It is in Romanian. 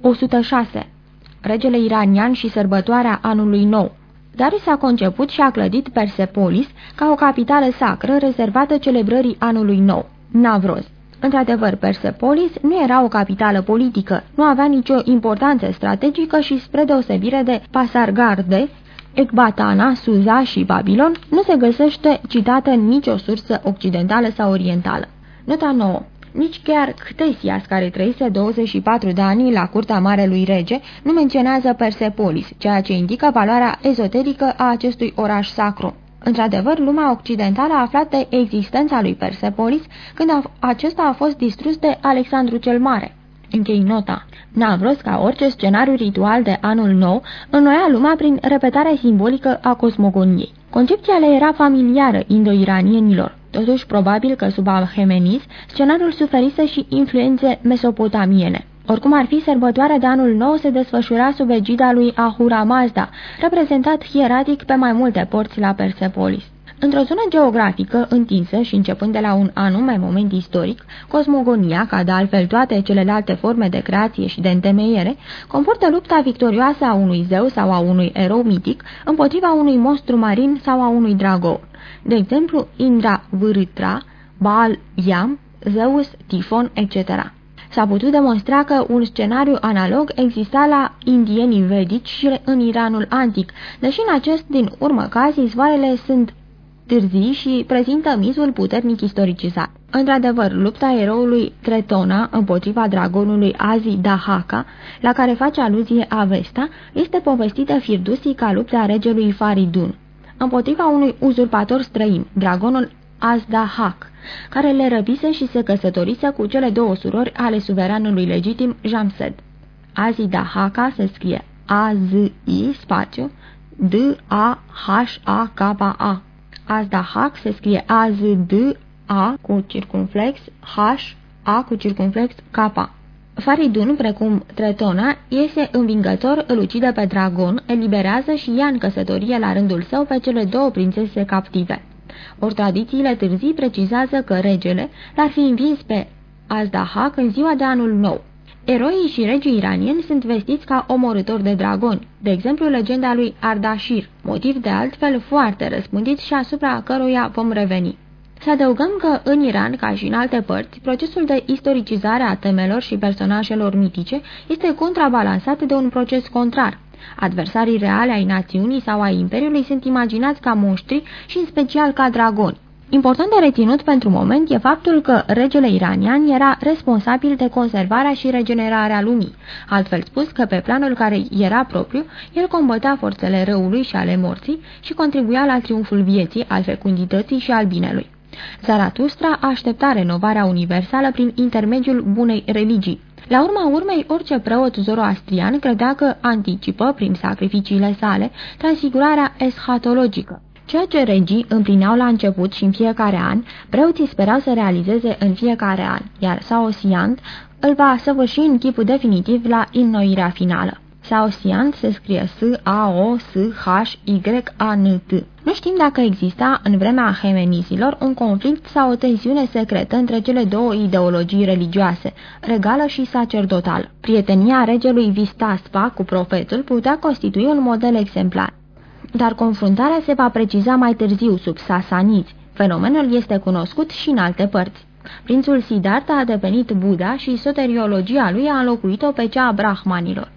106. Regele iranian și sărbătoarea anului nou Darius a conceput și a clădit Persepolis ca o capitală sacră rezervată celebrării anului nou, Navroz. Într-adevăr, Persepolis nu era o capitală politică, nu avea nicio importanță strategică și, spre deosebire de Pasargarde, Ecbatana, Suza și Babilon, nu se găsește citată în nicio sursă occidentală sau orientală. Nota 9 nici chiar Ctesias, care trăise 24 de ani la curtea Marelui Rege, nu menționează Persepolis, ceea ce indică valoarea ezoterică a acestui oraș sacru. Într-adevăr, lumea occidentală a aflat de existența lui Persepolis când a, acesta a fost distrus de Alexandru cel Mare. Închei nota. Navros, ca orice scenariu ritual de anul nou, înnoia lumea prin repetarea simbolică a cosmogoniei. Concepția le era familiară indo-iranienilor. Totuși, probabil că sub Alhemenis, scenariul suferise și influențe mesopotamiene. Oricum ar fi, sărbătoarea de anul nou se desfășura sub egida lui Ahura Mazda, reprezentat hieratic pe mai multe porți la Persepolis. Într-o zonă geografică întinsă și începând de la un anume moment istoric, cosmogonia, ca de altfel toate celelalte forme de creație și de întemeiere, comportă lupta victorioasă a unui zeu sau a unui erou mitic împotriva unui monstru marin sau a unui dragou. De exemplu, Indra Vârâtra, Baal Yam, Zeus, Tifon, etc. S-a putut demonstra că un scenariu analog exista la indienii vedici și în Iranul antic, deși în acest din urmă caz izvoarele sunt târzii și prezintă mizul puternic istoricizat. Într-adevăr, lupta eroului Tretona împotriva dragonului Azi Dahaka, la care face aluzie Avesta, este povestită firdusii ca lupta regelui Faridun, împotriva unui uzurpator străin, dragonul Azdahak, care le răbise și se căsătorise cu cele două surori ale suveranului legitim Jamsed. Azi Dahaka se scrie A-Z-I spațiu D-A-H-A-K-A. Azdahak se scrie A-Z-D-A cu circunflex H-A cu circunflex K. Faridun, precum Tretona, iese învingător, îl ucide pe dragon, eliberează și ia în căsătorie la rândul său pe cele două prințese captive. Ori tradițiile târzii precizează că regele l-ar fi învins pe Azdahak în ziua de anul nou. Eroii și regii iranieni sunt vestiți ca omorători de dragoni, de exemplu legenda lui Ardashir, motiv de altfel foarte răspândit și asupra căruia vom reveni. Să adăugăm că în Iran, ca și în alte părți, procesul de istoricizare a temelor și personajelor mitice este contrabalansat de un proces contrar. Adversarii reale ai națiunii sau ai imperiului sunt imaginați ca monștri și în special ca dragoni. Important de reținut pentru moment e faptul că regele iranian era responsabil de conservarea și regenerarea lumii, altfel spus că pe planul care era propriu, el combătea forțele răului și ale morții și contribuia la triumful vieții, al fecundității și al binelui. Zaratustra aștepta renovarea universală prin intermediul bunei religii. La urma urmei, orice preot zoroastrian credea că anticipă, prin sacrificiile sale, transfigurarea eschatologică. Ceea ce regii împlineau la început și în fiecare an, preoții sperau să realizeze în fiecare an, iar Saosiant îl va săvârși în chipul definitiv la înnoirea finală. Saosiant se scrie S-A-O-S-H-Y-A-N-T. Nu știm dacă exista în vremea hemenizilor un conflict sau o tensiune secretă între cele două ideologii religioase, regală și sacerdotală. Prietenia regelui Vistaspa cu profetul putea constitui un model exemplar dar confruntarea se va preciza mai târziu sub sasaniți. Fenomenul este cunoscut și în alte părți. Prințul Siddhartha a devenit Buddha și soteriologia lui a înlocuit-o pe cea a brahmanilor.